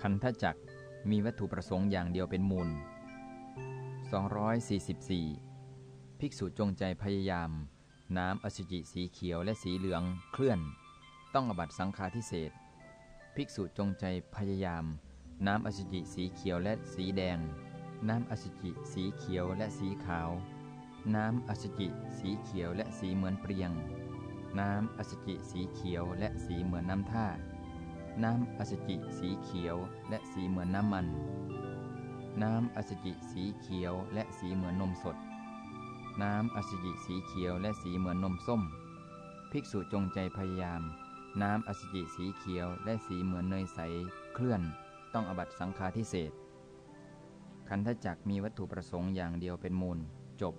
คันธจักรมีวัตถุประสงค์อย่างเดียวเป็นมูล 244 ภิกษุจงใจพยายาม น้ำอสุจิสีเขียวและสีเหลืองเคลื่อน ต้องอบัตสังฆาทิเศษ ภิกษุจงใจพยายาม น้ำอสุจิสีเขียวและสีแดง น้ำอสุจิสีเขียวและสีขาว น้ำอสุจิสีเขียวและสีเหมือนเปรียง น้ำอสุจิสีเขียวและสีเหมือนน้ำท่า น้ำอสจิสีเขียวและสีเหมือนน้ำมัน น้ำอสจิสีเขียวและสีเหมือนนมสด น้ำอสจิสีเขียวและสีเหมือนนมส้ม ภิกษุจงใจพยายาม น้ำอสจิสีเขียวและสีเหมือนเนยใส เคลื่อน ต้องอบัตสังฆาทิเศษ คันธจักมีวัตถุประสงค์อย่างเดียวเป็นมูล จบ